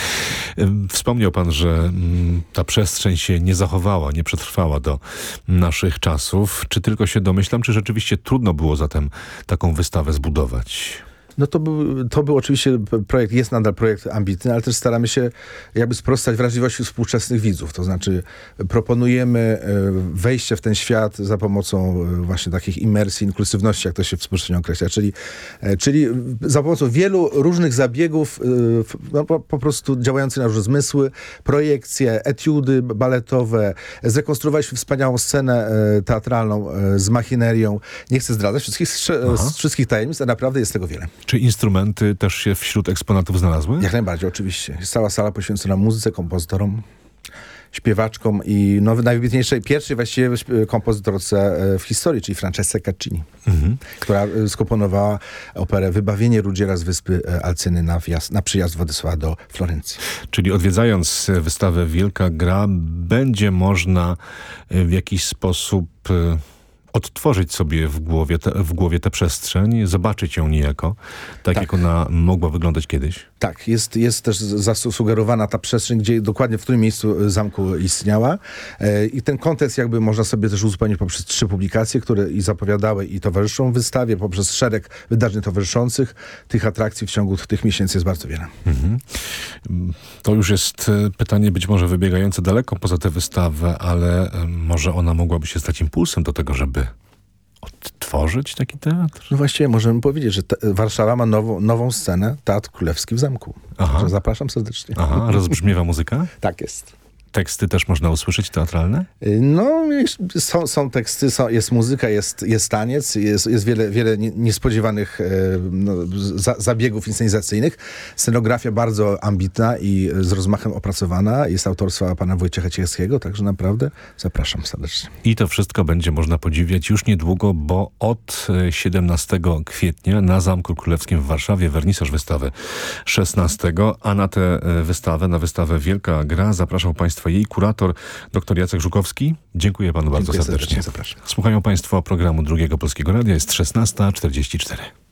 Wspomniał pan, że mm, ta przestrzeń się nie zachowała, nie przetrwała do naszych czasów. Czy tylko się domyślam, czy rzeczywiście trudno było zatem taką wystawę zbudować? No to był, to był oczywiście projekt, jest nadal projekt ambitny, ale też staramy się jakby sprostać wrażliwości współczesnych widzów. To znaczy proponujemy e, wejście w ten świat za pomocą e, właśnie takich imersji, inkluzywności, jak to się współcześnie określa, czyli, e, czyli za pomocą wielu różnych zabiegów no, po, po, prostu działających na różne zmysły, projekcje, etiudy baletowe. Zrekonstruowaliśmy wspaniałą scenę teatralną z machinerią. Nie chcę zdradzać wszystkich, wszystkich tajemnic, a naprawdę jest tego wiele. Czy instrumenty też się wśród eksponatów znalazły? Jak najbardziej, oczywiście. Jest cała sala poświęcona muzyce, kompozytorom, śpiewaczkom i no, najwybitniejszej, pierwszej właściwie kompozytorce e, w historii, czyli Francesca Caccini, mhm. która e, skomponowała operę Wybawienie Rudziera z Wyspy e, Alcyny na, wjazd, na przyjazd Władysława do Florencji. Czyli odwiedzając wystawę Wielka Gra, będzie można w jakiś sposób odtworzyć sobie w głowie, te, w głowie tę przestrzeń, zobaczyć ją niejako, tak, tak, jak ona mogła wyglądać kiedyś. Tak, jest, jest też zasugerowana ta przestrzeń, gdzie dokładnie w którym miejscu zamku istniała e, i ten kontekst jakby można sobie też uzupełnić poprzez trzy publikacje, które i zapowiadały i towarzyszą wystawie, poprzez szereg wydarzeń towarzyszących. Tych atrakcji w ciągu tych miesięcy jest bardzo wiele. Mhm. To już jest e, pytanie być może wybiegające daleko poza tę wystawę, ale e, może ona mogłaby się stać impulsem do tego, żeby odtworzyć taki teatr? No właściwie możemy powiedzieć, że te, Warszawa ma nową, nową scenę, Teatr Królewski w Zamku. Zapraszam serdecznie. Aha, rozbrzmiewa muzyka? tak jest. Teksty też można usłyszeć teatralne? No, są, są teksty, są, jest muzyka, jest, jest taniec, jest, jest wiele, wiele niespodziewanych e, no, za, zabiegów inscenizacyjnych. Scenografia bardzo ambitna i z rozmachem opracowana. Jest autorstwa pana Wojciecha Ciechskiego, także naprawdę zapraszam serdecznie. I to wszystko będzie można podziwiać już niedługo, bo od 17 e, kwietnia na Zamku Królewskim w Warszawie wernisaż wystawy 16, a na tę e, wystawę, na wystawę Wielka Gra zapraszał Państwa Państwa jej kurator dr Jacek Żukowski. Dziękuję Panu bardzo Dziękuję serdecznie. serdecznie. Zapraszam. Słuchają Państwo programu Drugiego Polskiego Radia. Jest 16.44.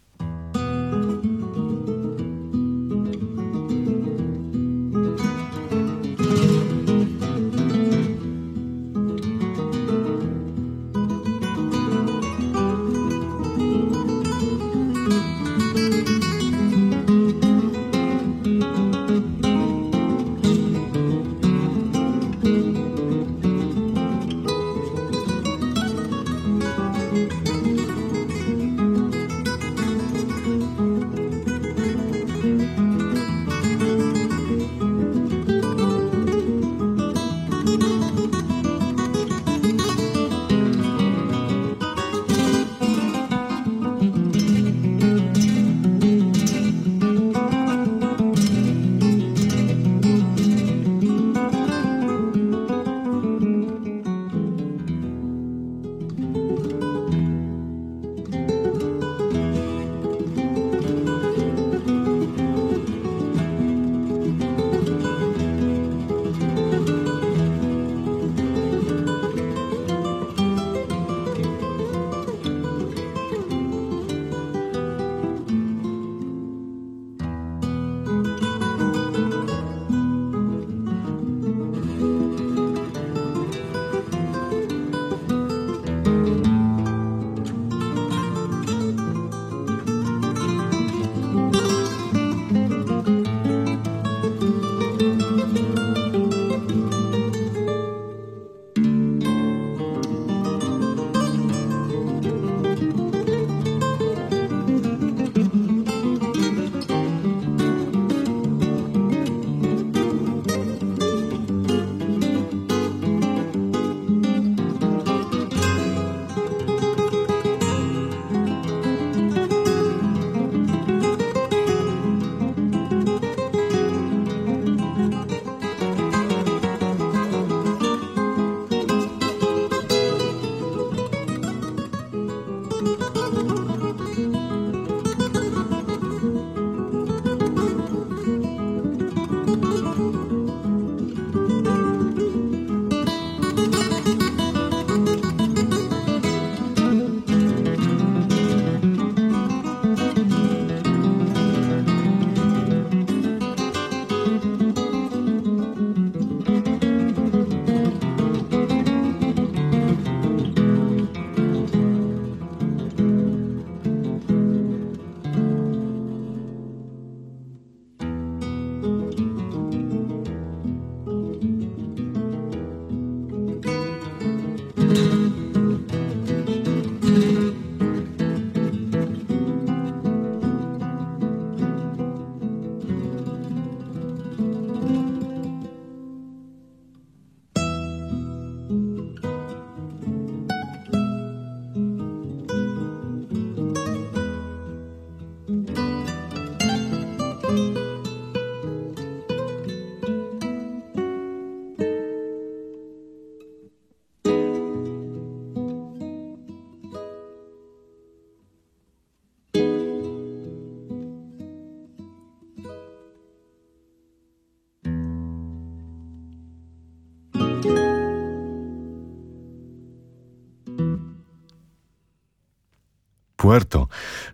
Puerto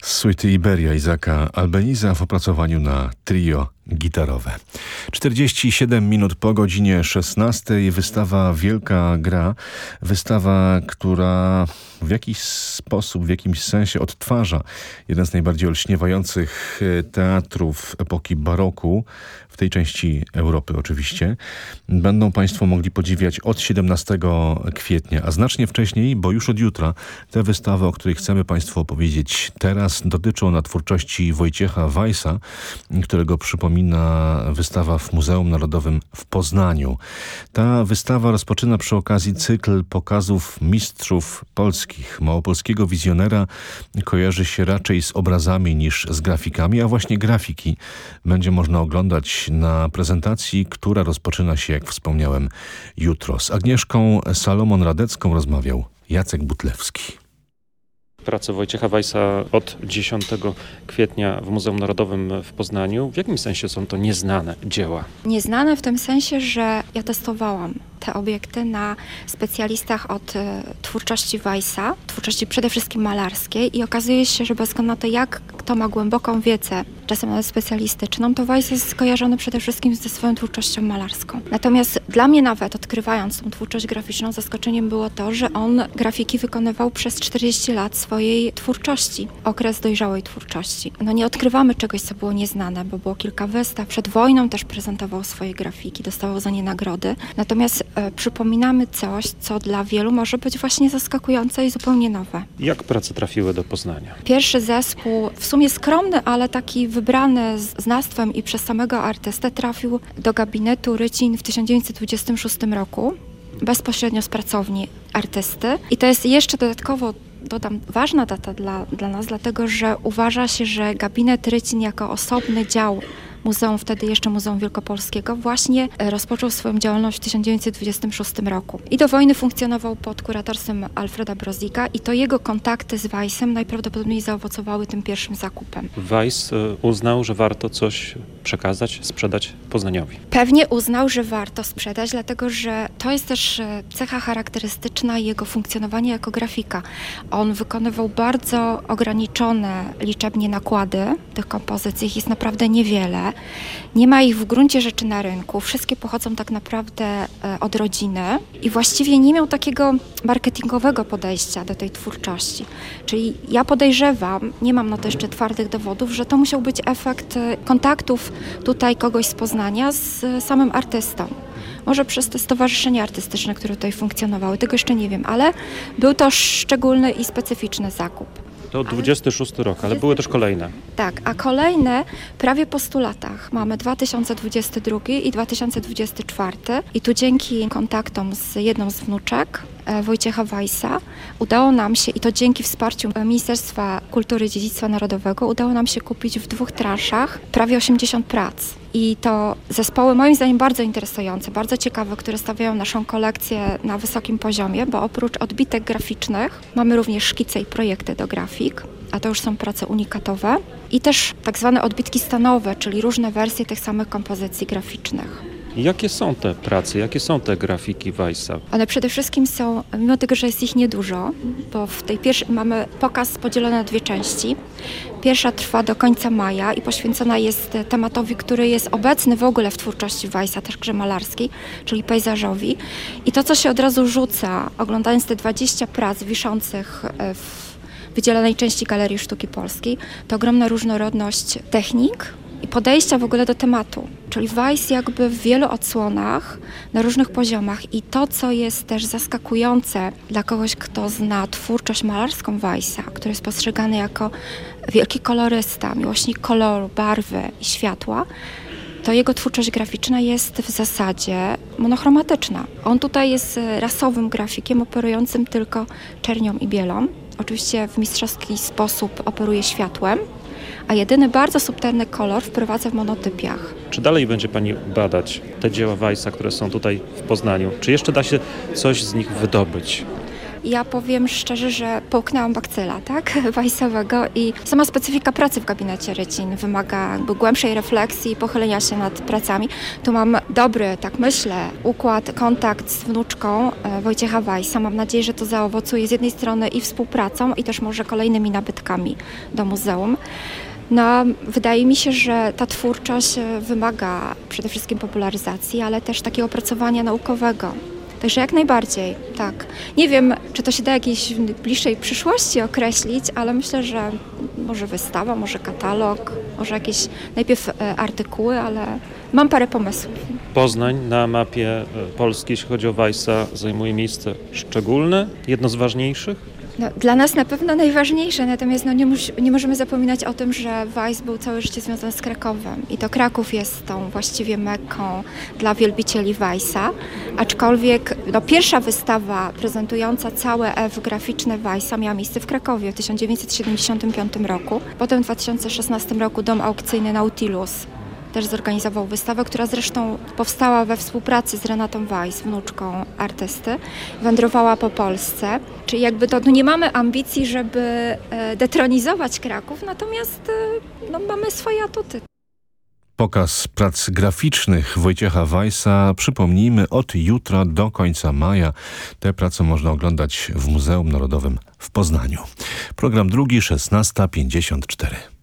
z suity Iberia Izaka Albeniza w opracowaniu na trio gitarowe. 47 minut po godzinie 16 wystawa Wielka Gra. Wystawa, która w jakiś sposób, w jakimś sensie odtwarza jeden z najbardziej olśniewających e, teatrów epoki baroku, w tej części Europy oczywiście. Będą Państwo mogli podziwiać od 17 kwietnia, a znacznie wcześniej, bo już od jutra te wystawy, o których chcemy Państwu opowiedzieć teraz, dotyczą na twórczości Wojciecha Weissa, którego przypomina wystawa w Muzeum Narodowym w Poznaniu. Ta wystawa rozpoczyna przy okazji cykl pokazów mistrzów polskich. Małopolskiego wizjonera kojarzy się raczej z obrazami niż z grafikami, a właśnie grafiki będzie można oglądać na prezentacji, która rozpoczyna się, jak wspomniałem, jutro. Z Agnieszką Salomon Radecką rozmawiał Jacek Butlewski prace Wojciecha Weissa od 10 kwietnia w Muzeum Narodowym w Poznaniu. W jakim sensie są to nieznane dzieła? Nieznane w tym sensie, że ja testowałam te obiekty na specjalistach od e, twórczości Weissa, twórczości przede wszystkim malarskiej i okazuje się, że bez względu na to, jak kto ma głęboką wiedzę, czasem nawet specjalistyczną, to Weiss jest skojarzony przede wszystkim ze swoją twórczością malarską. Natomiast dla mnie nawet, odkrywając tą twórczość graficzną, zaskoczeniem było to, że on grafiki wykonywał przez 40 lat swojej twórczości, okres dojrzałej twórczości. No nie odkrywamy czegoś, co było nieznane, bo było kilka wystaw. Przed wojną też prezentował swoje grafiki, dostawał za nie nagrody. Natomiast przypominamy coś, co dla wielu może być właśnie zaskakujące i zupełnie nowe. Jak prace trafiły do Poznania? Pierwszy zespół, w sumie skromny, ale taki wybrany z znawstwem i przez samego artystę, trafił do gabinetu Rycin w 1926 roku bezpośrednio z pracowni artysty. I to jest jeszcze dodatkowo dodam, ważna data dla, dla nas, dlatego że uważa się, że gabinet Rycin jako osobny dział Muzeum, wtedy jeszcze Muzeum Wielkopolskiego, właśnie e, rozpoczął swoją działalność w 1926 roku. I do wojny funkcjonował pod kuratorstwem Alfreda Brozika i to jego kontakty z Weissem najprawdopodobniej zaowocowały tym pierwszym zakupem. Weiss e, uznał, że warto coś przekazać, sprzedać Poznaniowi. Pewnie uznał, że warto sprzedać, dlatego że to jest też e, cecha charakterystyczna jego funkcjonowania jako grafika. On wykonywał bardzo ograniczone liczebnie nakłady tych kompozycji, ich jest naprawdę niewiele. Nie ma ich w gruncie rzeczy na rynku. Wszystkie pochodzą tak naprawdę e, od rodziny i właściwie nie miał takiego marketingowego podejścia do tej twórczości. Czyli ja podejrzewam, nie mam na to jeszcze twardych dowodów, że to musiał być efekt e, kontaktów tutaj kogoś z Poznania z e, samym artystą. Może przez te stowarzyszenia artystyczne, które tutaj funkcjonowały, tego jeszcze nie wiem, ale był to szczególny i specyficzny zakup. To 26 rok, ale były też kolejne. Tak, a kolejne prawie po 100 latach. Mamy 2022 i 2024 i tu dzięki kontaktom z jedną z wnuczek, e, Wojciecha Weissa, udało nam się, i to dzięki wsparciu Ministerstwa Kultury i Dziedzictwa Narodowego, udało nam się kupić w dwóch transzach prawie 80 prac. I to zespoły moim zdaniem bardzo interesujące, bardzo ciekawe, które stawiają naszą kolekcję na wysokim poziomie, bo oprócz odbitek graficznych mamy również szkice i projekty do grafik, a to już są prace unikatowe i też tak zwane odbitki stanowe, czyli różne wersje tych samych kompozycji graficznych. Jakie są te prace, jakie są te grafiki Weissa? One przede wszystkim są, mimo tego, że jest ich niedużo, bo w tej pierwszej mamy pokaz podzielony na dwie części. Pierwsza trwa do końca maja i poświęcona jest tematowi, który jest obecny w ogóle w twórczości Weissa, grze malarskiej, czyli pejzażowi. I to, co się od razu rzuca, oglądając te 20 prac wiszących e, w wydzielonej części Galerii Sztuki Polskiej, to ogromna różnorodność technik, i podejścia w ogóle do tematu. Czyli Weiss jakby w wielu odsłonach, na różnych poziomach i to, co jest też zaskakujące dla kogoś, kto zna twórczość malarską Weissa, który jest postrzegany jako wielki kolorysta, miłośnik koloru, barwy i światła, to jego twórczość graficzna jest w zasadzie monochromatyczna. On tutaj jest rasowym grafikiem operującym tylko czernią i bielą. Oczywiście w mistrzowski sposób operuje światłem, a jedyny bardzo subtelny kolor wprowadza w monotypiach. Czy dalej będzie Pani badać te dzieła Weissa, które są tutaj w Poznaniu? Czy jeszcze da się coś z nich wydobyć? ja powiem szczerze, że połknęłam bakcyla, tak, Weissowego i sama specyfika pracy w gabinecie Rycin wymaga jakby głębszej refleksji, pochylenia się nad pracami. Tu mam dobry, tak myślę, układ, kontakt z wnuczką e, Wojciecha Weissa. Mam nadzieję, że to zaowocuje z jednej strony i współpracą i też może kolejnymi nabytkami do muzeum. No, wydaje mi się, że ta twórczość e, wymaga przede wszystkim popularyzacji, ale też takiego opracowania naukowego. Także jak najbardziej, tak. Nie wiem, czy to się da jakiejś bliższej przyszłości określić, ale myślę, że może wystawa, może katalog, może jakieś najpierw e, artykuły, ale mam parę pomysłów. Poznań na mapie e, Polski, jeśli chodzi o Weissa, zajmuje miejsce szczególne, jedno z ważniejszych? No, dla nas na pewno najważniejsze, natomiast no, nie, mus, nie, możemy zapominać o tym, że Weiss był całe życie związany z Krakowem i to Kraków jest tą właściwie mekką dla wielbicieli Weissa, aczkolwiek no, pierwsza wystawa prezentująca całe F graficzne Weissa miała miejsce w Krakowie w 1975 roku, potem w 2016 roku dom aukcyjny Nautilus też zorganizował wystawę, która zresztą powstała we współpracy z Renatą Weiss, wnuczką artysty. Wędrowała po Polsce. Czyli jakby to, no nie mamy ambicji, żeby e, detronizować Kraków, natomiast e, no, mamy swoje atuty. Pokaz prac graficznych Wojciecha Weissa, przypomnijmy, od jutra do końca maja. Te prace można oglądać w Muzeum Narodowym w Poznaniu. Program drugi, 16.54.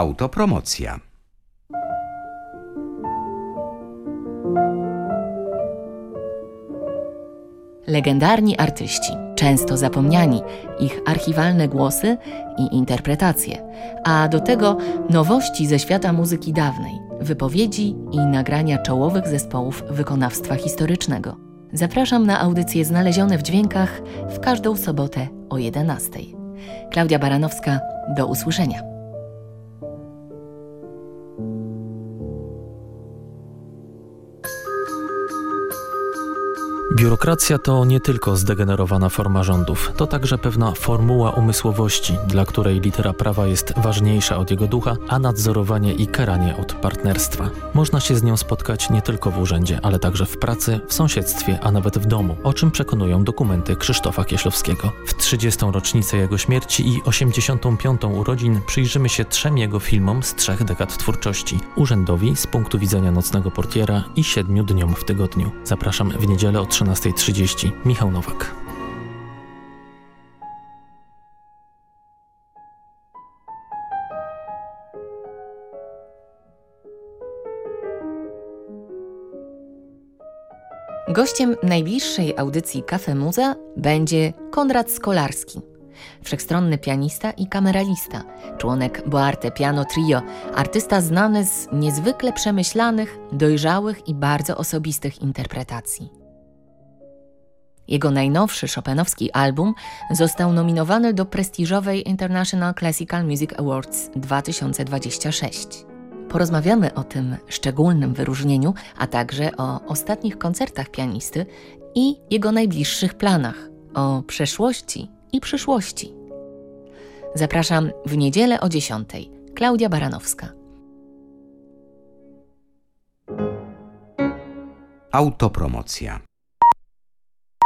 Autopromocja. Legendarni artyści, często zapomniani, ich archiwalne głosy i interpretacje, a do tego nowości ze świata muzyki dawnej, wypowiedzi i nagrania czołowych zespołów wykonawstwa historycznego. Zapraszam na audycje znalezione w dźwiękach w każdą sobotę o 11. Klaudia Baranowska, do usłyszenia. Biurokracja to nie tylko zdegenerowana forma rządów, to także pewna formuła umysłowości, dla której litera prawa jest ważniejsza od jego ducha, a nadzorowanie i karanie od partnerstwa. Można się z nią spotkać nie tylko w urzędzie, ale także w pracy, w sąsiedztwie, a nawet w domu, o czym przekonują dokumenty Krzysztofa Kieślowskiego. W 30. rocznicę jego śmierci i 85. urodzin przyjrzymy się trzem jego filmom z trzech dekad twórczości. Urzędowi z punktu widzenia nocnego portiera i siedmiu dniom w tygodniu. Zapraszam w niedzielę o 13.30. Michał Nowak. Gościem najbliższej audycji Cafe Muza będzie Konrad Skolarski, wszechstronny pianista i kameralista, członek Boarte Piano Trio, artysta znany z niezwykle przemyślanych, dojrzałych i bardzo osobistych interpretacji. Jego najnowszy Chopinowski album został nominowany do prestiżowej International Classical Music Awards 2026. Porozmawiamy o tym szczególnym wyróżnieniu, a także o ostatnich koncertach pianisty i jego najbliższych planach, o przeszłości i przyszłości. Zapraszam w niedzielę o 10. Klaudia Baranowska. Autopromocja.